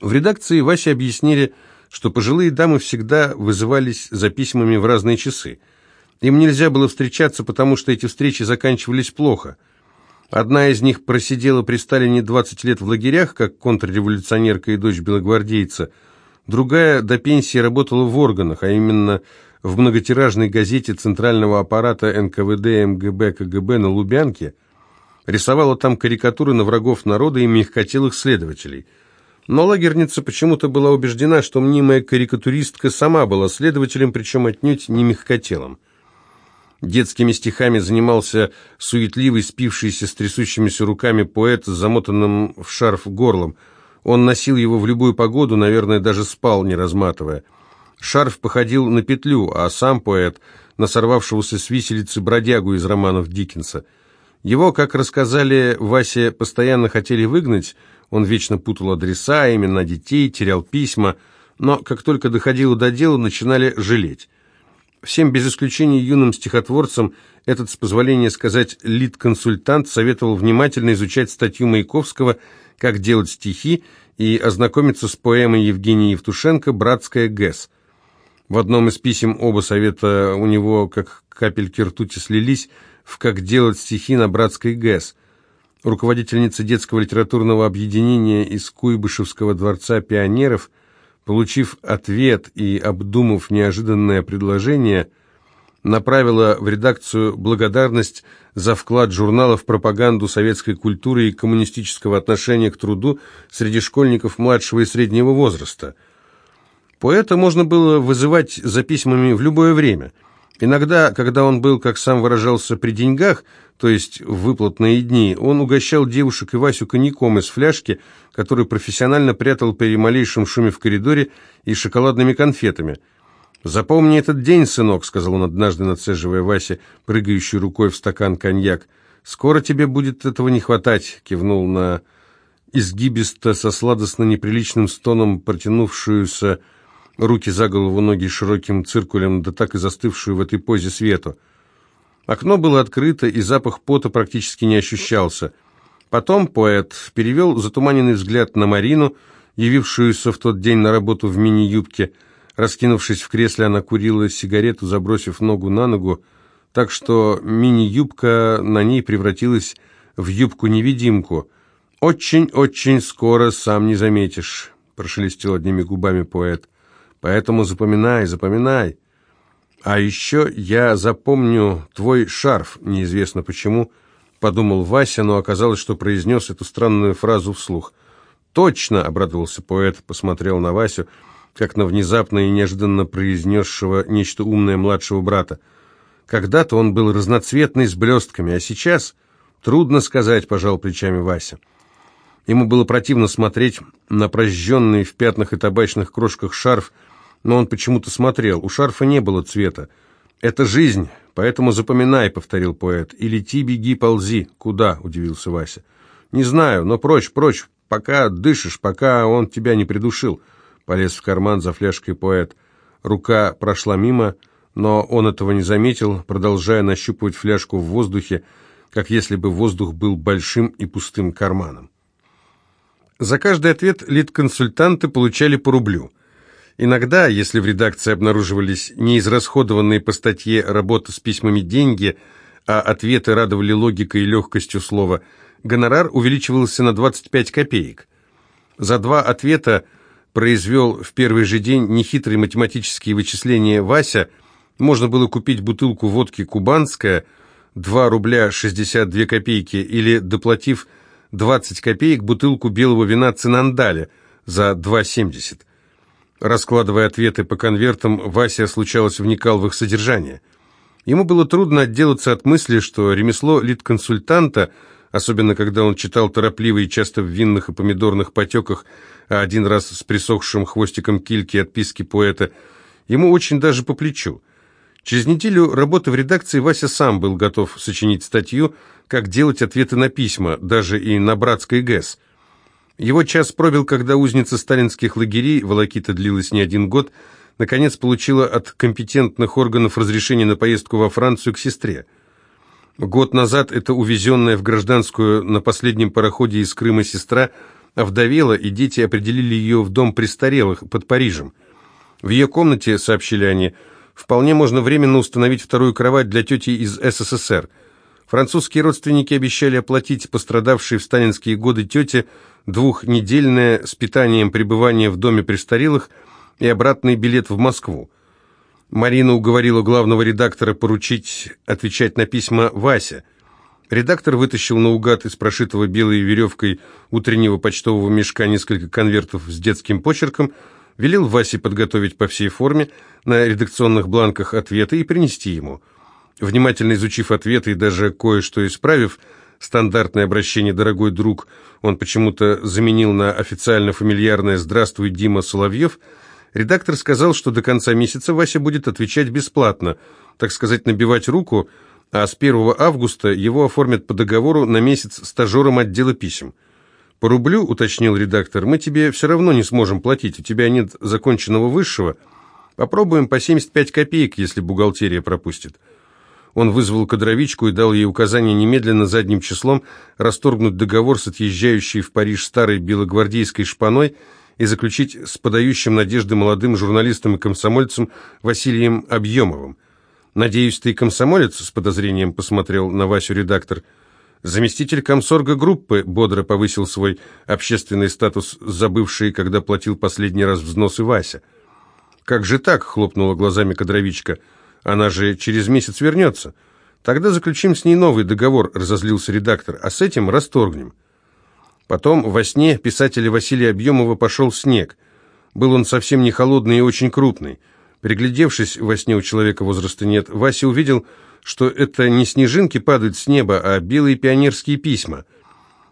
В редакции Васе объяснили, что пожилые дамы всегда вызывались за письмами в разные часы. Им нельзя было встречаться, потому что эти встречи заканчивались плохо. Одна из них просидела при Сталине 20 лет в лагерях, как контрреволюционерка и дочь белогвардейца. Другая до пенсии работала в органах, а именно в многотиражной газете центрального аппарата НКВД МГБ КГБ на Лубянке. Рисовала там карикатуры на врагов народа и мягкотелых следователей – но лагерница почему-то была убеждена, что мнимая карикатуристка сама была следователем, причем отнюдь не мягкотелом. Детскими стихами занимался суетливый, спившийся с трясущимися руками поэт с замотанным в шарф горлом. Он носил его в любую погоду, наверное, даже спал, не разматывая. Шарф походил на петлю, а сам поэт – на сорвавшегося с виселицы бродягу из романов Диккенса. Его, как рассказали Васе, постоянно хотели выгнать – он вечно путал адреса, имена детей, терял письма, но как только доходило до дела, начинали жалеть. Всем без исключения юным стихотворцам этот, с позволения сказать, лид-консультант советовал внимательно изучать статью Маяковского «Как делать стихи» и ознакомиться с поэмой Евгения Евтушенко «Братская ГЭС». В одном из писем оба совета у него, как капельки ртути, слились в «Как делать стихи на братской ГЭС» руководительница детского литературного объединения из Куйбышевского дворца пионеров, получив ответ и обдумав неожиданное предложение, направила в редакцию благодарность за вклад журнала в пропаганду советской культуры и коммунистического отношения к труду среди школьников младшего и среднего возраста. Поэта можно было вызывать за письмами в любое время – Иногда, когда он был, как сам выражался, при деньгах, то есть в выплатные дни, он угощал девушек и Васю коньяком из фляжки, который профессионально прятал при малейшем шуме в коридоре, и шоколадными конфетами. «Запомни этот день, сынок», — сказал он однажды, нацеживая Васе, прыгающую рукой в стакан коньяк. «Скоро тебе будет этого не хватать», — кивнул на изгибисто со сладостно неприличным стоном протянувшуюся руки за голову, ноги широким циркулем, да так и застывшую в этой позе свету. Окно было открыто, и запах пота практически не ощущался. Потом поэт перевел затуманенный взгляд на Марину, явившуюся в тот день на работу в мини-юбке. Раскинувшись в кресле, она курила сигарету, забросив ногу на ногу, так что мини-юбка на ней превратилась в юбку-невидимку. «Очень-очень скоро сам не заметишь», — прошелестел одними губами поэт. Поэтому запоминай, запоминай. А еще я запомню твой шарф, неизвестно почему, подумал Вася, но оказалось, что произнес эту странную фразу вслух. Точно, обрадовался поэт, посмотрел на Васю, как на внезапно и неожиданно произнесшего нечто умное младшего брата. Когда-то он был разноцветный с блестками, а сейчас... Трудно сказать, пожал плечами Вася. Ему было противно смотреть на прожженный в пятнах и табачных крошках шарф, но он почему-то смотрел. У шарфа не было цвета. «Это жизнь, поэтому запоминай», — повторил поэт. «И лети, беги, ползи». «Куда?» — удивился Вася. «Не знаю, но прочь, прочь, пока дышишь, пока он тебя не придушил». Полез в карман за фляжкой поэт. Рука прошла мимо, но он этого не заметил, продолжая нащупывать фляжку в воздухе, как если бы воздух был большим и пустым карманом. За каждый ответ лид-консультанты получали по рублю. Иногда, если в редакции обнаруживались неизрасходованные по статье работы с письмами деньги, а ответы радовали логикой и легкостью слова, гонорар увеличивался на 25 копеек. За два ответа произвел в первый же день нехитрые математические вычисления Вася, можно было купить бутылку водки «Кубанская», 2 рубля 62 копейки, или, доплатив 20 копеек, бутылку белого вина «Цинандаля» за 2,70. Раскладывая ответы по конвертам, Вася, случалось, вникал в их содержание. Ему было трудно отделаться от мысли, что ремесло лид-консультанта, особенно когда он читал торопливо и часто в винных и помидорных потеках, а один раз с присохшим хвостиком кильки отписки поэта, ему очень даже по плечу. Через неделю работы в редакции Вася сам был готов сочинить статью «Как делать ответы на письма, даже и на братской ГЭС». Его час пробил, когда узница сталинских лагерей, волокита длилась не один год, наконец получила от компетентных органов разрешение на поездку во Францию к сестре. Год назад эта увезенная в гражданскую на последнем пароходе из Крыма сестра овдовела, и дети определили ее в дом престарелых под Парижем. В ее комнате, сообщили они, вполне можно временно установить вторую кровать для тети из СССР. Французские родственники обещали оплатить пострадавшей в сталинские годы тете двухнедельное с питанием пребывание в доме престарелых и обратный билет в Москву. Марина уговорила главного редактора поручить отвечать на письма Вася. Редактор вытащил наугад из прошитого белой веревкой утреннего почтового мешка несколько конвертов с детским почерком, велел Васе подготовить по всей форме на редакционных бланках ответы и принести ему. Внимательно изучив ответы и даже кое-что исправив, стандартное обращение «дорогой друг» он почему-то заменил на официально-фамильярное «Здравствуй, Дима Соловьев», редактор сказал, что до конца месяца Вася будет отвечать бесплатно, так сказать, набивать руку, а с 1 августа его оформят по договору на месяц стажером отдела писем. «По рублю», — уточнил редактор, — «мы тебе все равно не сможем платить, у тебя нет законченного высшего. Попробуем по 75 копеек, если бухгалтерия пропустит». Он вызвал кадровичку и дал ей указание немедленно задним числом расторгнуть договор с отъезжающей в Париж старой белогвардейской шпаной и заключить с подающим надежды молодым журналистом и комсомольцем Василием Объемовым. «Надеюсь, ты комсомолец?» — с подозрением посмотрел на Васю редактор. Заместитель комсорга группы бодро повысил свой общественный статус, забывший, когда платил последний раз взносы Вася. «Как же так?» — хлопнула глазами кадровичка. «Она же через месяц вернется. Тогда заключим с ней новый договор», — разозлился редактор, «а с этим расторгнем». Потом во сне писателя Василия Объемова пошел снег. Был он совсем не холодный и очень крупный. Приглядевшись, во сне у человека возраста нет, Вася увидел, что это не снежинки падают с неба, а белые пионерские письма.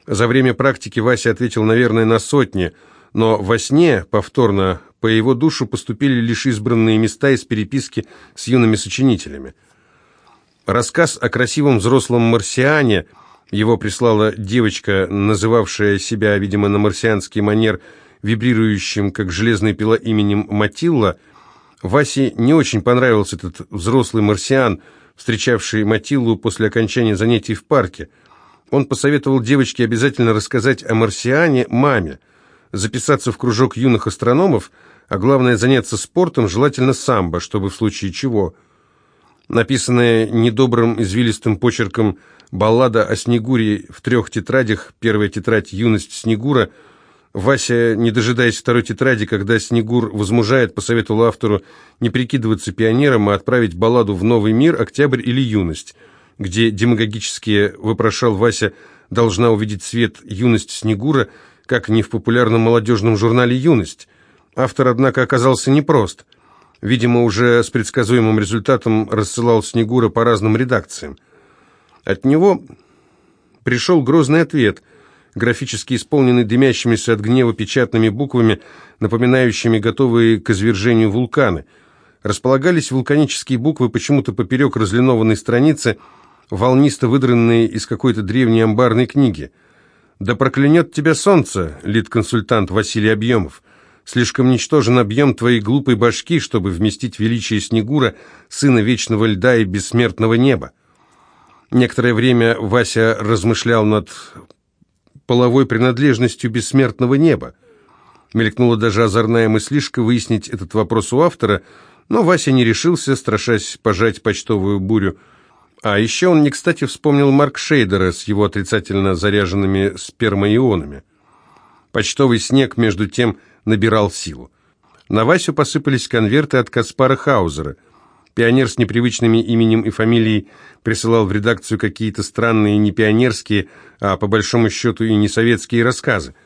За время практики Вася ответил, наверное, на сотни, но во сне повторно по его душу поступили лишь избранные места из переписки с юными сочинителями. Рассказ о красивом взрослом марсиане его прислала девочка, называвшая себя, видимо, на марсианский манер, вибрирующим, как железная пила именем Матилла, Васе не очень понравился этот взрослый марсиан, встречавший Матиллу после окончания занятий в парке. Он посоветовал девочке обязательно рассказать о марсиане маме, записаться в кружок юных астрономов, а главное заняться спортом, желательно самбо, чтобы в случае чего. Написанная недобрым извилистым почерком баллада о Снегуре в трех тетрадях, первая тетрадь «Юность Снегура», Вася, не дожидаясь второй тетради, когда Снегур возмужает, посоветовал автору не прикидываться пионером, а отправить балладу в новый мир. «Октябрь» или «Юность», где демагогически вопрошал Вася должна увидеть свет «Юность Снегура», как не в популярном молодежном журнале «Юность». Автор, однако, оказался непрост. Видимо, уже с предсказуемым результатом рассылал Снегура по разным редакциям. От него пришел грозный ответ – графически исполненный дымящимися от гнева печатными буквами, напоминающими готовые к извержению вулканы. Располагались вулканические буквы почему-то поперек разлинованной страницы, волнисто выдранные из какой-то древней амбарной книги. «Да проклянет тебя солнце!» — лид-консультант Василий Объемов. «Слишком ничтожен объем твоей глупой башки, чтобы вместить величие Снегура, сына вечного льда и бессмертного неба». Некоторое время Вася размышлял над половой принадлежностью бессмертного неба. Мелькнула даже озорная мыслишка выяснить этот вопрос у автора, но Вася не решился, страшась пожать почтовую бурю. А еще он не кстати вспомнил Марк Шейдера с его отрицательно заряженными спермоионами. Почтовый снег, между тем, набирал силу. На Васю посыпались конверты от Каспара Хаузера – Пионер с непривычными именем и фамилией присылал в редакцию какие-то странные не пионерские, а по большому счету и не советские рассказы.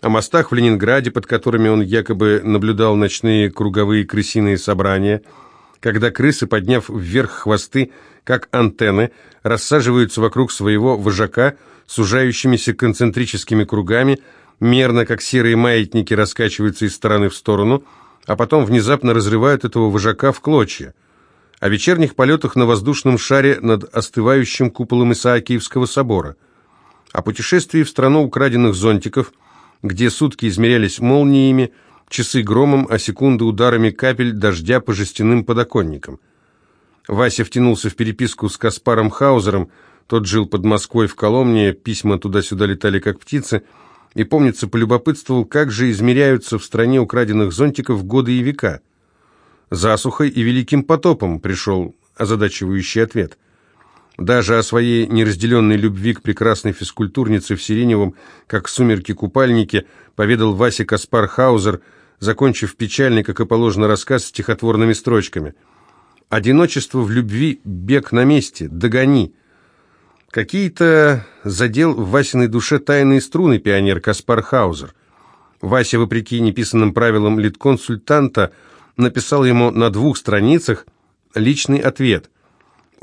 О мостах в Ленинграде, под которыми он якобы наблюдал ночные круговые крысиные собрания, когда крысы, подняв вверх хвосты, как антенны, рассаживаются вокруг своего вожака сужающимися концентрическими кругами, мерно, как серые маятники, раскачиваются из стороны в сторону, а потом внезапно разрывают этого вожака в клочья. О вечерних полетах на воздушном шаре над остывающим куполом Исаакиевского собора, о путешествии в страну украденных зонтиков, где сутки измерялись молниями, часы громом, а секунды ударами капель дождя по жестяным подоконникам. Вася втянулся в переписку с Каспаром Хаузером, тот жил под Москвой в Коломне, письма туда-сюда летали как птицы, и, помнится, полюбопытствовал, как же измеряются в стране украденных зонтиков годы и века. «Засухой и великим потопом», — пришел озадачивающий ответ. Даже о своей неразделенной любви к прекрасной физкультурнице в сиреневом, как сумерки купальнике, поведал Вася Каспар Хаузер, закончив печальный, как и положено, рассказ стихотворными строчками. «Одиночество в любви, бег на месте, догони». Какие-то задел в Васиной душе тайные струны пионер Каспар Хаузер. Вася, вопреки неписанным правилам литконсультанта, написал ему на двух страницах личный ответ –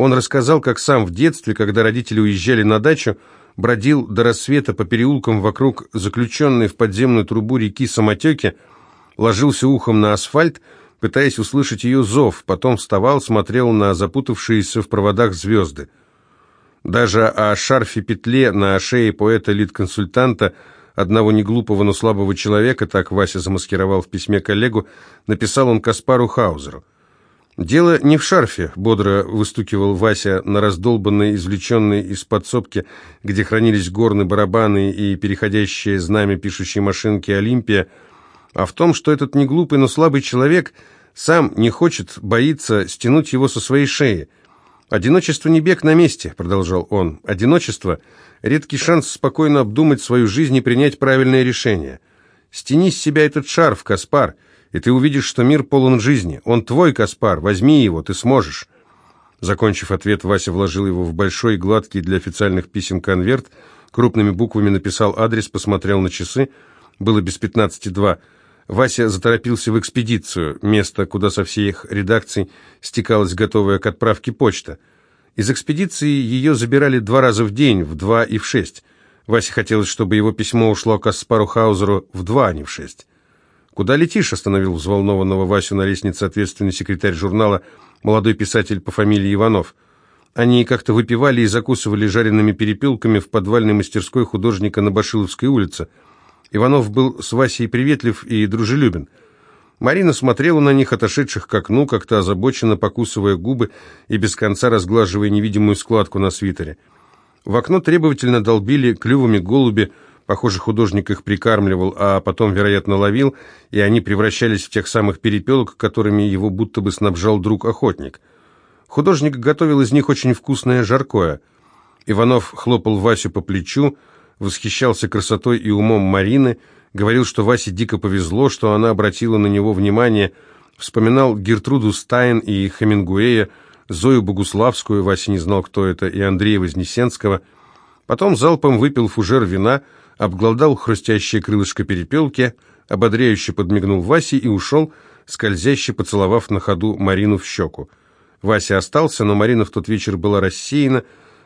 он рассказал, как сам в детстве, когда родители уезжали на дачу, бродил до рассвета по переулкам вокруг заключенной в подземную трубу реки самотеки, ложился ухом на асфальт, пытаясь услышать ее зов, потом вставал, смотрел на запутавшиеся в проводах звезды. Даже о шарфе-петле на шее поэта-лид-консультанта, одного неглупого, но слабого человека, так Вася замаскировал в письме коллегу, написал он Каспару Хаузеру. «Дело не в шарфе», — бодро выстукивал Вася на раздолбанной, извлеченной из подсобки, где хранились горны, барабаны и переходящие знамя пишущей машинки «Олимпия», а в том, что этот неглупый, но слабый человек сам не хочет, боится стянуть его со своей шеи. «Одиночество не бег на месте», — продолжал он. «Одиночество — редкий шанс спокойно обдумать свою жизнь и принять правильное решение. Стяни с себя этот шарф, Каспар» и ты увидишь, что мир полон жизни. Он твой, Каспар, возьми его, ты сможешь». Закончив ответ, Вася вложил его в большой, гладкий для официальных писем конверт, крупными буквами написал адрес, посмотрел на часы. Было без пятнадцати два. Вася заторопился в экспедицию, место, куда со всех редакций стекалась готовая к отправке почта. Из экспедиции ее забирали два раза в день, в два и в шесть. Васе хотелось, чтобы его письмо ушло к Аспару Хаузеру в два, а не в шесть. «Куда летишь?» – остановил взволнованного Васю на лестнице ответственный секретарь журнала, молодой писатель по фамилии Иванов. Они как-то выпивали и закусывали жареными перепелками в подвальной мастерской художника на Башиловской улице. Иванов был с Васей приветлив и дружелюбен. Марина смотрела на них, отошедших к окну, как-то озабоченно покусывая губы и без конца разглаживая невидимую складку на свитере. В окно требовательно долбили клювами голуби, Похоже, художник их прикармливал, а потом, вероятно, ловил, и они превращались в тех самых перепелок, которыми его будто бы снабжал друг-охотник. Художник готовил из них очень вкусное жаркое. Иванов хлопал Васю по плечу, восхищался красотой и умом Марины, говорил, что Васе дико повезло, что она обратила на него внимание, вспоминал Гертруду Стайн и Хемингуэя, Зою Богуславскую, Вася не знал, кто это, и Андрея Вознесенского. Потом залпом выпил фужер вина – обглодал хрустящее крылышко перепелки, ободряюще подмигнул Васе и ушел, скользяще поцеловав на ходу Марину в щеку. Вася остался, но Марина в тот вечер была рассеяна,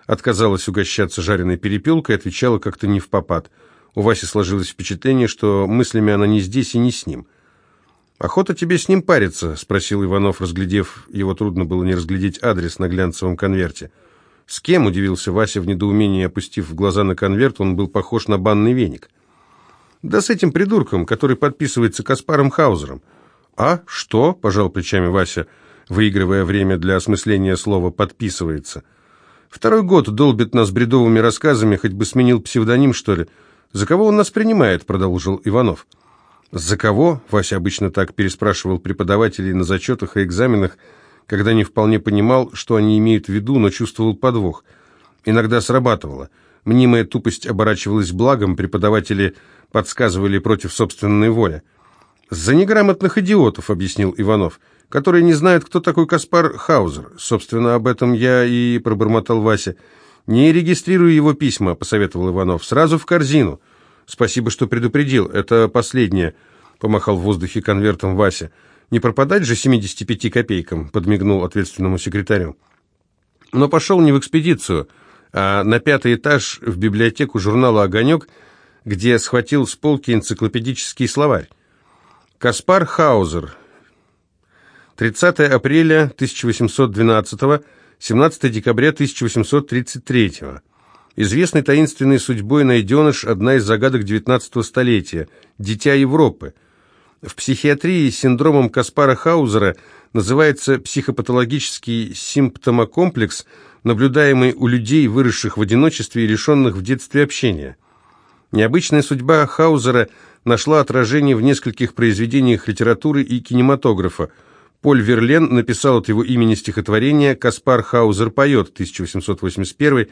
отказалась угощаться жареной перепелкой, отвечала как-то не в попад. У Васи сложилось впечатление, что мыслями она не здесь и не с ним. «Охота тебе с ним париться?» — спросил Иванов, разглядев, его трудно было не разглядеть адрес на глянцевом конверте. «С кем?» – удивился Вася в недоумении, опустив глаза на конверт, он был похож на банный веник. «Да с этим придурком, который подписывается Каспаром Хаузером». «А? Что?» – пожал плечами Вася, выигрывая время для осмысления слова «подписывается». «Второй год долбит нас бредовыми рассказами, хоть бы сменил псевдоним, что ли. За кого он нас принимает?» – продолжил Иванов. «За кого?» – Вася обычно так переспрашивал преподавателей на зачетах и экзаменах – когда не вполне понимал, что они имеют в виду, но чувствовал подвох. Иногда срабатывало. Мнимая тупость оборачивалась благом, преподаватели подсказывали против собственной воли. «За неграмотных идиотов», — объяснил Иванов, «которые не знают, кто такой Каспар Хаузер. Собственно, об этом я и пробормотал Вася. «Не регистрируй его письма», — посоветовал Иванов, — «сразу в корзину». «Спасибо, что предупредил. Это последнее», — помахал в воздухе конвертом Вася. Не пропадать же 75 копейкам, подмигнул ответственному секретарю. Но пошел не в экспедицию, а на пятый этаж в библиотеку журнала «Огонек», где схватил с полки энциклопедический словарь. Каспар Хаузер. 30 апреля 1812 17 декабря 1833 Известный таинственной судьбой найденыш, одна из загадок XIX столетия, дитя Европы – в психиатрии синдромом Каспара Хаузера называется психопатологический симптомокомплекс, наблюдаемый у людей, выросших в одиночестве и лишенных в детстве общения. Необычная судьба Хаузера нашла отражение в нескольких произведениях литературы и кинематографа. Поль Верлен написал от его имени стихотворение «Каспар Хаузер поет» 1881,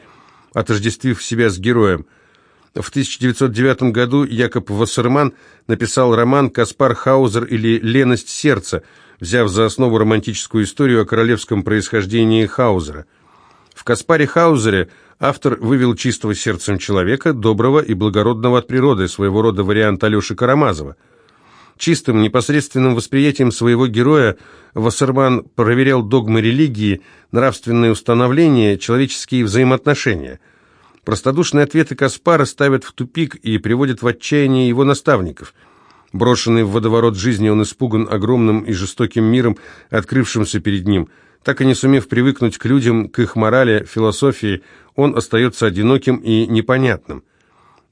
отождествив себя с героем. В 1909 году Якоб Вассерман написал роман «Каспар Хаузер» или «Леность сердца», взяв за основу романтическую историю о королевском происхождении Хаузера. В «Каспаре Хаузере» автор вывел чистого сердцем человека, доброго и благородного от природы, своего рода вариант Алеши Карамазова. Чистым, непосредственным восприятием своего героя Вассерман проверял догмы религии, нравственные установления, человеческие взаимоотношения. Простодушные ответы Каспара ставят в тупик и приводят в отчаяние его наставников. Брошенный в водоворот жизни, он испуган огромным и жестоким миром, открывшимся перед ним – так и не сумев привыкнуть к людям, к их морали, философии, он остается одиноким и непонятным.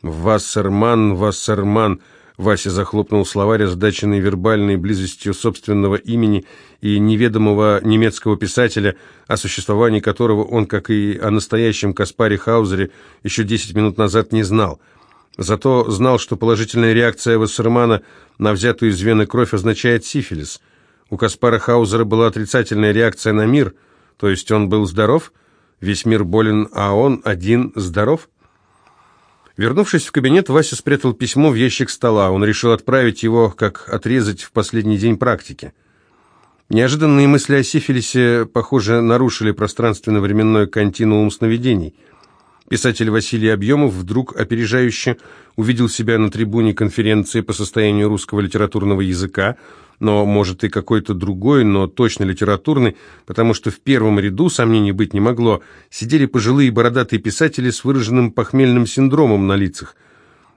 «Вассерман, Вассерман», Вася захлопнул словарь, озадаченный вербальной близостью собственного имени и неведомого немецкого писателя, о существовании которого он, как и о настоящем Каспаре Хаузере, еще десять минут назад не знал. Зато знал, что положительная реакция Вассермана на взятую из вены кровь означает сифилис – у Каспара Хаузера была отрицательная реакция на мир, то есть он был здоров, весь мир болен, а он один здоров? Вернувшись в кабинет, Вася спрятал письмо в ящик стола. Он решил отправить его, как отрезать в последний день практики. Неожиданные мысли о сифилисе, похоже, нарушили пространственно-временной континуум сновидений. Писатель Василий Объемов вдруг опережающе увидел себя на трибуне конференции по состоянию русского литературного языка, но, может, и какой-то другой, но точно литературный, потому что в первом ряду, сомнений быть не могло, сидели пожилые бородатые писатели с выраженным похмельным синдромом на лицах.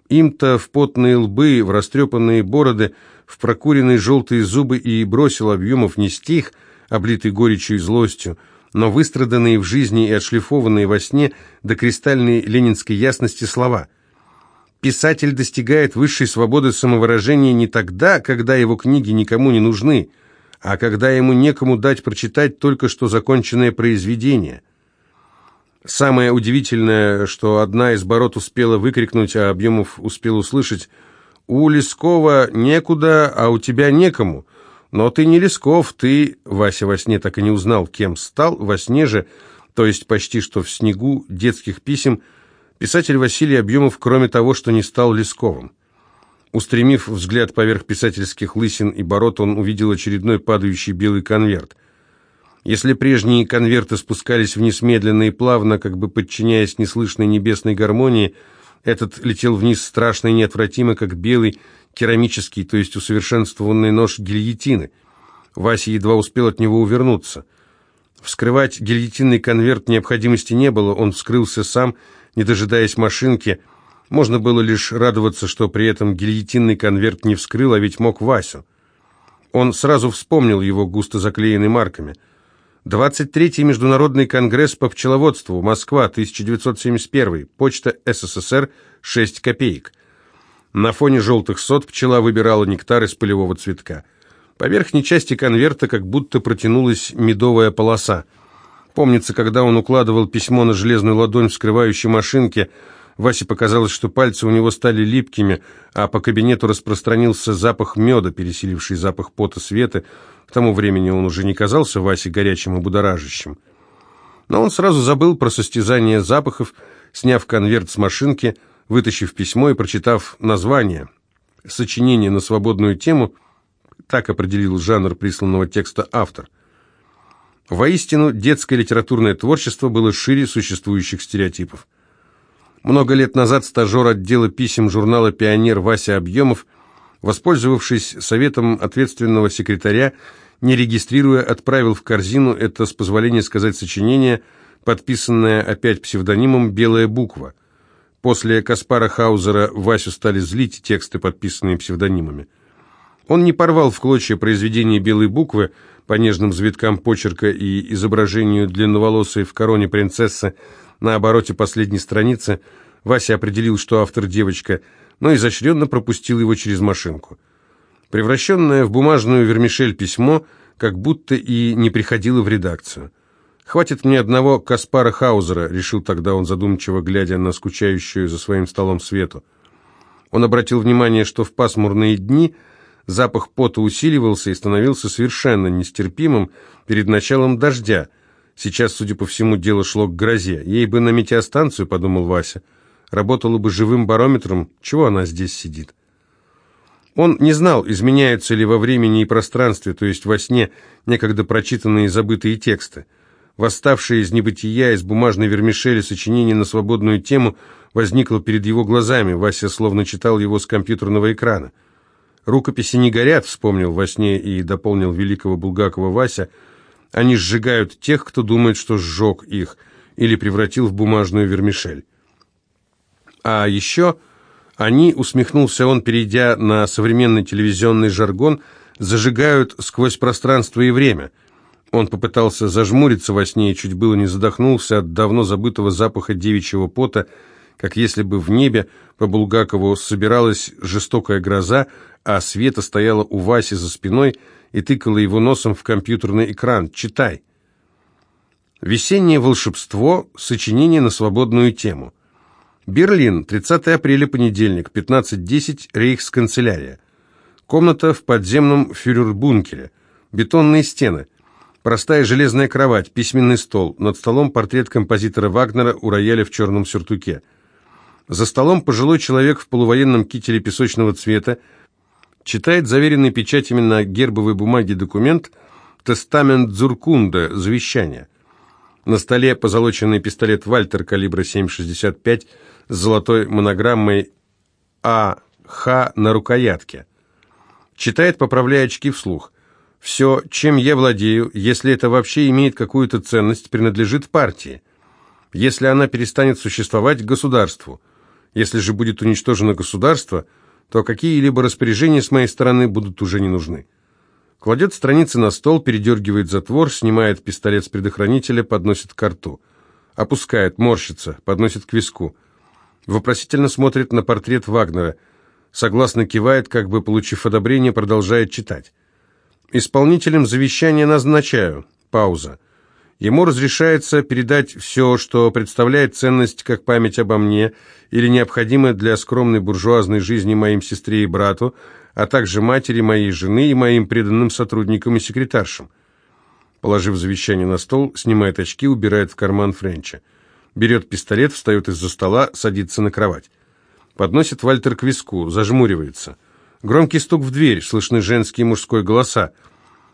Им-то в потные лбы, в растрепанные бороды, в прокуренные желтые зубы и бросил объемов не стих, облитый горечью и злостью, но выстраданные в жизни и отшлифованные во сне до кристальной ленинской ясности слова – Писатель достигает высшей свободы самовыражения не тогда, когда его книги никому не нужны, а когда ему некому дать прочитать только что законченное произведение. Самое удивительное, что одна из бород успела выкрикнуть, а Объемов успел услышать «У Лескова некуда, а у тебя некому». Но ты не Лесков, ты, Вася во сне так и не узнал, кем стал, во сне же, то есть почти что в снегу детских писем – Писатель Василий Объемов, кроме того, что не стал Лесковым. Устремив взгляд поверх писательских лысин и бород, он увидел очередной падающий белый конверт. Если прежние конверты спускались вниз медленно и плавно, как бы подчиняясь неслышной небесной гармонии, этот летел вниз страшно и неотвратимо, как белый керамический, то есть усовершенствованный нож гильотины. Вася едва успел от него увернуться. Вскрывать гильотинный конверт необходимости не было, он вскрылся сам, не дожидаясь машинки. Можно было лишь радоваться, что при этом гильотинный конверт не вскрыл, а ведь мог Васю. Он сразу вспомнил его густо заклеенный марками. 23-й Международный конгресс по пчеловодству, Москва, 1971, почта СССР, 6 копеек. На фоне желтых сот пчела выбирала нектар из полевого цветка. По верхней части конверта как будто протянулась медовая полоса. Помнится, когда он укладывал письмо на железную ладонь в скрывающей машинке, Васе показалось, что пальцы у него стали липкими, а по кабинету распространился запах меда, пересиливший запах пота света. К тому времени он уже не казался Васе горячим и будоражащим. Но он сразу забыл про состязание запахов, сняв конверт с машинки, вытащив письмо и прочитав название. Сочинение на свободную тему, так определил жанр присланного текста автор. Воистину, детское литературное творчество было шире существующих стереотипов. Много лет назад стажер отдела писем журнала «Пионер» Вася Объемов, воспользовавшись советом ответственного секретаря, не регистрируя, отправил в корзину это, с позволения сказать, сочинение, подписанное опять псевдонимом «Белая буква». После Каспара Хаузера Васю стали злить тексты, подписанные псевдонимами. Он не порвал в клочья произведение «Белой буквы», по нежным завиткам почерка и изображению длинноволосой в короне принцессы на обороте последней страницы, Вася определил, что автор девочка, но изощренно пропустил его через машинку. Превращенное в бумажную вермишель письмо как будто и не приходило в редакцию. «Хватит мне одного Каспара Хаузера», — решил тогда он задумчиво, глядя на скучающую за своим столом Свету. Он обратил внимание, что в пасмурные дни запах пота усиливался и становился совершенно нестерпимым перед началом дождя. Сейчас, судя по всему, дело шло к грозе. Ей бы на метеостанцию, подумал Вася. Работала бы живым барометром. Чего она здесь сидит? Он не знал, изменяются ли во времени и пространстве, то есть во сне, некогда прочитанные и забытые тексты. Восставшее из небытия, из бумажной вермишели сочинение на свободную тему возникло перед его глазами. Вася словно читал его с компьютерного экрана. «Рукописи не горят», — вспомнил во сне и дополнил великого Булгакова Вася. «Они сжигают тех, кто думает, что сжег их или превратил в бумажную вермишель». А еще они, усмехнулся он, перейдя на современный телевизионный жаргон, зажигают сквозь пространство и время — он попытался зажмуриться во сне и чуть было не задохнулся от давно забытого запаха девичьего пота, как если бы в небе по Булгакову собиралась жестокая гроза, а Света стояла у Васи за спиной и тыкала его носом в компьютерный экран. «Читай». «Весеннее волшебство. Сочинение на свободную тему». Берлин, 30 апреля, понедельник, 15.10, Рейхсканцелярия. Комната в подземном фюрербункере. Бетонные стены – Простая железная кровать, письменный стол, над столом портрет композитора Вагнера у рояля в черном сюртуке. За столом пожилой человек в полувоенном кителе песочного цвета читает заверенный печатями на гербовой бумаге документ «Тестамент Зуркунда. Завещание». На столе позолоченный пистолет «Вальтер» калибра 7,65 с золотой монограммой «А.Х.» на рукоятке. Читает, поправляя очки вслух. Все, чем я владею, если это вообще имеет какую-то ценность, принадлежит партии. Если она перестанет существовать, государству. Если же будет уничтожено государство, то какие-либо распоряжения с моей стороны будут уже не нужны. Кладет страницы на стол, передергивает затвор, снимает пистолет с предохранителя, подносит к рту. Опускает, морщится, подносит к виску. Вопросительно смотрит на портрет Вагнера. Согласно кивает, как бы получив одобрение, продолжает читать. Исполнителем завещания назначаю. Пауза. Ему разрешается передать все, что представляет ценность как память обо мне или необходимое для скромной буржуазной жизни моим сестре и брату, а также матери моей жены и моим преданным сотрудникам и секретаршам. Положив завещание на стол, снимает очки, убирает в карман Френча. Берет пистолет, встает из-за стола, садится на кровать. Подносит Вальтер к виску, зажмуривается – Громкий стук в дверь, слышны женские и мужской голоса.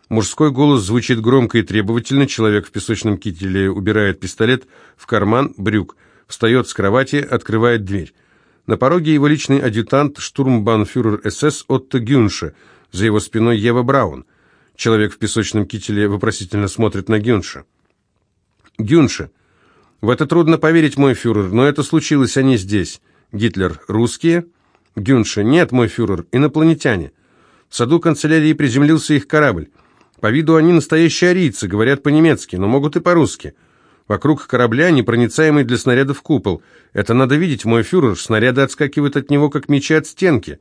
Мужской голос звучит громко и требовательно, человек в песочном кителе убирает пистолет в карман брюк, встает с кровати, открывает дверь. На пороге его личный адъютант, штурмбанфюрер СС Отто Гюнше, за его спиной Ева Браун. Человек в песочном кителе вопросительно смотрит на Гюнша. Гюнше. В это трудно поверить, мой фюрер, но это случилось, они здесь. Гитлер. Русские? Гюнша. «Нет, мой фюрер, инопланетяне. В саду канцелярии приземлился их корабль. По виду они настоящие арийцы, говорят по-немецки, но могут и по-русски. Вокруг корабля непроницаемый для снарядов купол. Это надо видеть, мой фюрер, снаряды отскакивают от него, как мечи от стенки».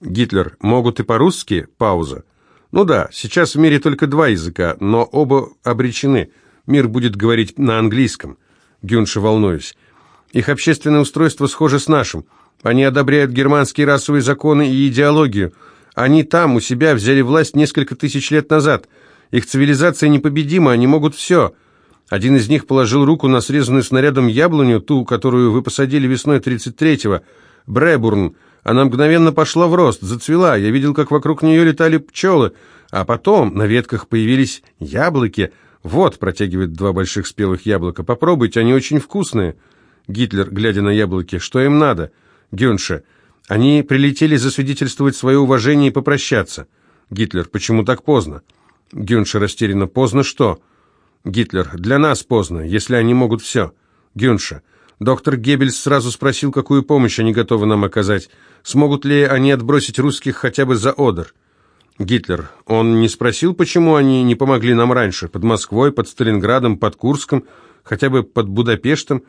Гитлер. «Могут и по-русски?» Пауза. «Ну да, сейчас в мире только два языка, но оба обречены. Мир будет говорить на английском». Гюнша, волнуюсь. «Их общественное устройство схоже с нашим». Они одобряют германские расовые законы и идеологию. Они там, у себя, взяли власть несколько тысяч лет назад. Их цивилизация непобедима, они могут все. Один из них положил руку на срезанную снарядом яблоню, ту, которую вы посадили весной 33-го, Бребурн. Она мгновенно пошла в рост, зацвела. Я видел, как вокруг нее летали пчелы. А потом на ветках появились яблоки. Вот, протягивает два больших спелых яблока. Попробуйте, они очень вкусные. Гитлер, глядя на яблоки, что им надо? Гюнше. Они прилетели засвидетельствовать свое уважение и попрощаться. Гитлер. Почему так поздно? Гюнше растерянно. Поздно что? Гитлер. Для нас поздно, если они могут все. Гюнше. Доктор Геббельс сразу спросил, какую помощь они готовы нам оказать. Смогут ли они отбросить русских хотя бы за Одер? Гитлер. Он не спросил, почему они не помогли нам раньше, под Москвой, под Сталинградом, под Курском, хотя бы под Будапештом.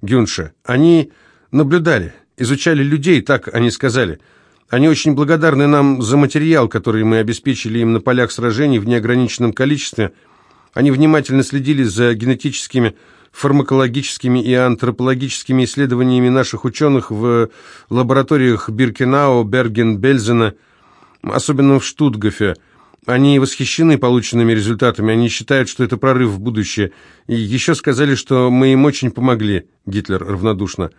Гюнше. Они наблюдали изучали людей, так они сказали. Они очень благодарны нам за материал, который мы обеспечили им на полях сражений в неограниченном количестве. Они внимательно следили за генетическими фармакологическими и антропологическими исследованиями наших ученых в лабораториях Биркенау, Берген-Бельзена, особенно в Штутгофе. Они восхищены полученными результатами, они считают, что это прорыв в будущее. И еще сказали, что мы им очень помогли, Гитлер равнодушно.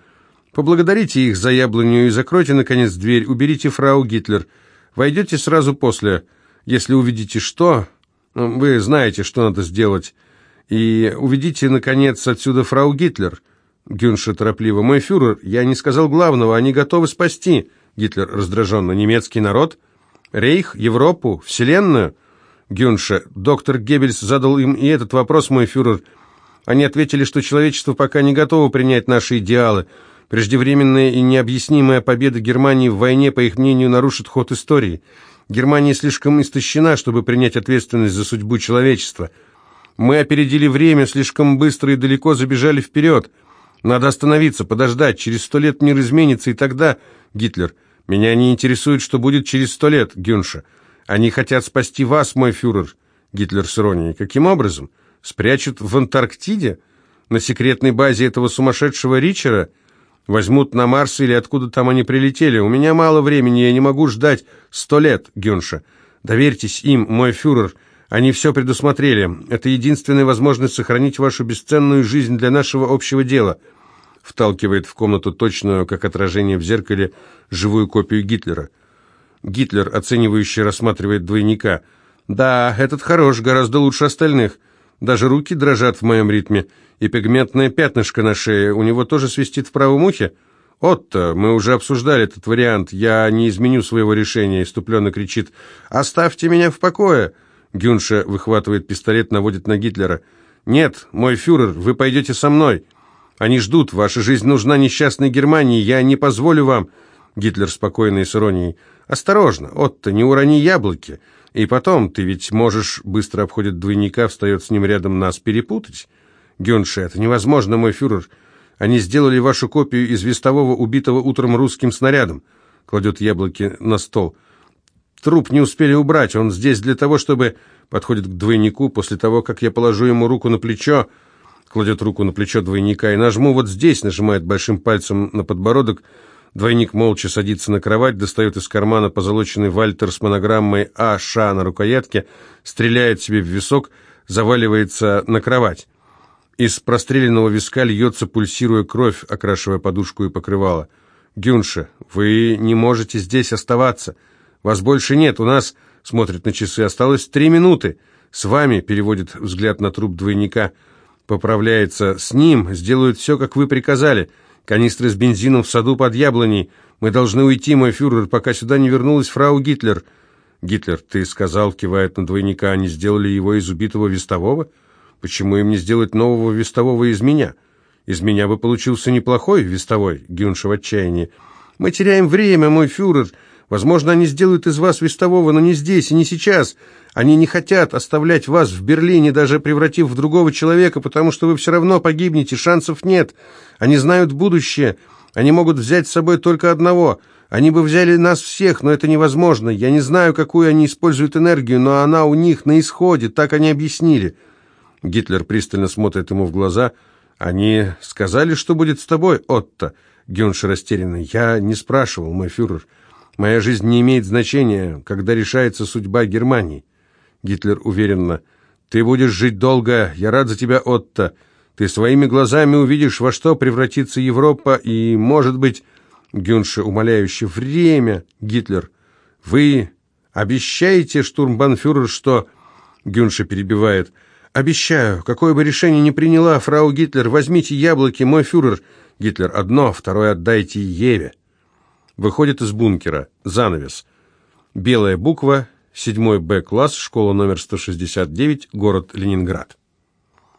Поблагодарите их за яблоню и закройте, наконец, дверь, уберите фрау Гитлер. Войдете сразу после. Если увидите что, вы знаете, что надо сделать и уведите, наконец, отсюда фрау Гитлер». Гюнша торопливо. «Мой фюрер, я не сказал главного, они готовы спасти». Гитлер раздраженно. «Немецкий народ? Рейх? Европу? Вселенную?» Гюнша. «Доктор Геббельс задал им и этот вопрос, мой фюрер. Они ответили, что человечество пока не готово принять наши идеалы. Преждевременная и необъяснимая победа Германии в войне, по их мнению, нарушит ход истории. Германия слишком истощена, чтобы принять ответственность за судьбу человечества». Мы опередили время, слишком быстро и далеко забежали вперед. Надо остановиться, подождать, через сто лет мир изменится, и тогда... Гитлер. Меня не интересует, что будет через сто лет, Гюнша. Они хотят спасти вас, мой фюрер. Гитлер с иронией. Каким образом? Спрячут в Антарктиде? На секретной базе этого сумасшедшего Ричера? Возьмут на Марс или откуда там они прилетели? У меня мало времени, я не могу ждать сто лет, Гюнша. Доверьтесь им, мой фюрер. Они все предусмотрели. Это единственная возможность сохранить вашу бесценную жизнь для нашего общего дела. Вталкивает в комнату точную, как отражение в зеркале, живую копию Гитлера. Гитлер, оценивающе рассматривает двойника. Да, этот хорош, гораздо лучше остальных. Даже руки дрожат в моем ритме. И пигментное пятнышко на шее у него тоже свистит в правом ухе. «Отто, мы уже обсуждали этот вариант. Я не изменю своего решения», — иступленно кричит. «Оставьте меня в покое!» Гюнша выхватывает пистолет, наводит на Гитлера. «Нет, мой фюрер, вы пойдете со мной. Они ждут, ваша жизнь нужна несчастной Германии, я не позволю вам...» Гитлер спокойно и с иронией. «Осторожно, Отто, не урони яблоки. И потом, ты ведь можешь...» Быстро обходит двойника, встает с ним рядом нас перепутать. Гюнша, это невозможно, мой фюрер. Они сделали вашу копию из вестового, убитого утром русским снарядом. Кладет яблоки на стол. Труп не успели убрать, он здесь для того, чтобы...» Подходит к двойнику, после того, как я положу ему руку на плечо, кладет руку на плечо двойника и нажму вот здесь, нажимает большим пальцем на подбородок. Двойник молча садится на кровать, достает из кармана позолоченный вальтер с монограммой АШ на рукоятке, стреляет себе в висок, заваливается на кровать. Из простреленного виска льется, пульсируя кровь, окрашивая подушку и покрывало. «Гюнша, вы не можете здесь оставаться!» Вас больше нет, у нас, смотрит на часы, осталось три минуты. С вами, переводит взгляд на труп двойника, поправляется. С ним сделают все, как вы приказали. Канистры с бензином в саду под яблоней. Мы должны уйти, мой фюрер, пока сюда не вернулась фрау Гитлер. Гитлер, ты сказал, кивает на двойника, они сделали его из убитого вестового? Почему им не сделать нового вестового из меня? Из меня бы получился неплохой вестовой, Гюнша в отчаянии. Мы теряем время, мой фюрер. Возможно, они сделают из вас вестового, но не здесь и не сейчас. Они не хотят оставлять вас в Берлине, даже превратив в другого человека, потому что вы все равно погибнете, шансов нет. Они знают будущее. Они могут взять с собой только одного. Они бы взяли нас всех, но это невозможно. Я не знаю, какую они используют энергию, но она у них на исходе, так они объяснили». Гитлер пристально смотрит ему в глаза. «Они сказали, что будет с тобой, Отто?» Гюнш растерянный. «Я не спрашивал, мой фюрер». Моя жизнь не имеет значения, когда решается судьба Германии. Гитлер уверенно. Ты будешь жить долго, я рад за тебя, Отто. Ты своими глазами увидишь, во что превратится Европа, и, может быть... Гюнше умоляюще. Время, Гитлер. Вы обещаете, штурмбанфюрер, что... Гюнше перебивает. «Обещаю, какое бы решение ни приняла фрау Гитлер, возьмите яблоки, мой фюрер». Гитлер, одно, второе отдайте Еве. Выходит из бункера. Занавес. Белая буква. 7 Б-класс. Школа номер 169. Город Ленинград.